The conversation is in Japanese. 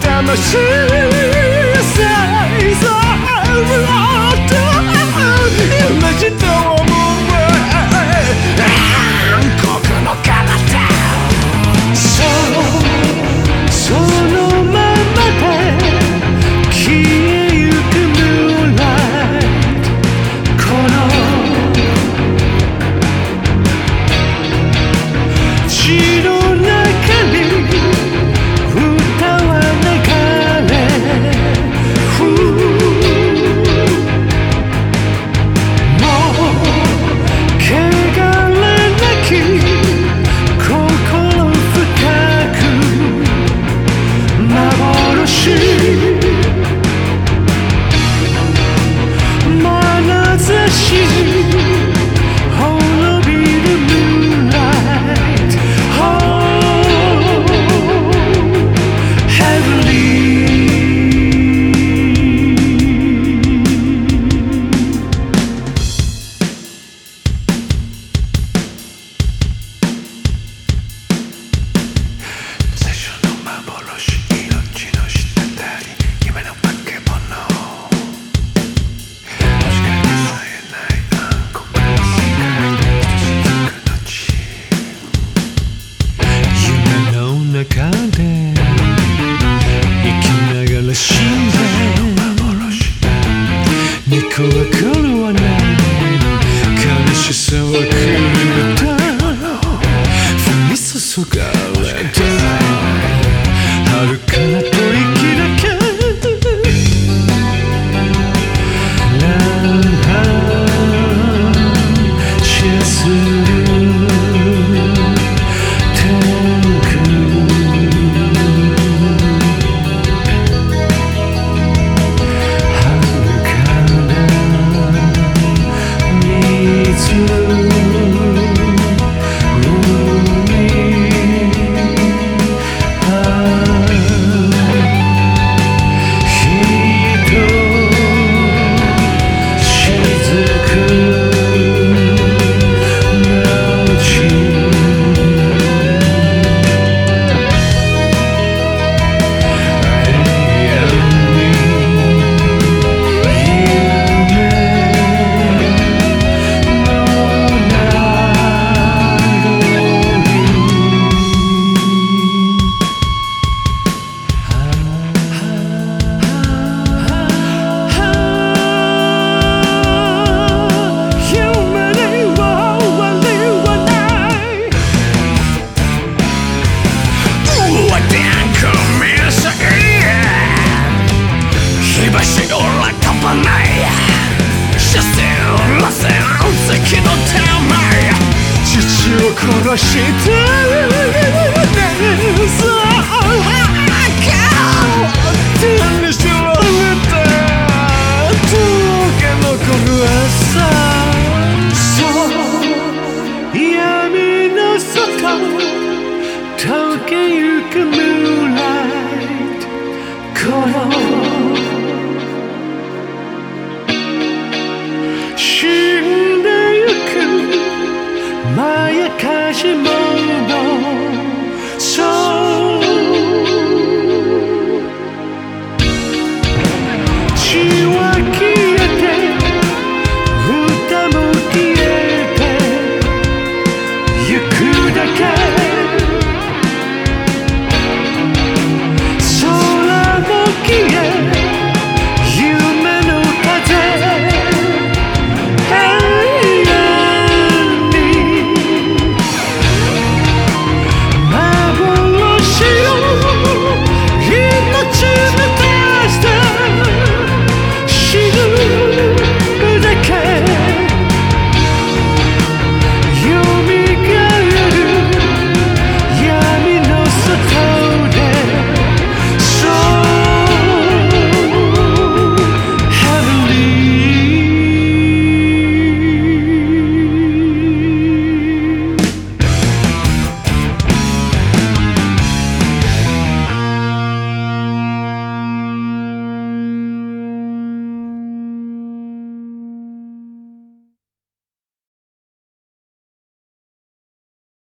down the chute. 肉は狂わない悲しさは狂った踏み注がれ。た you. 殺してあげる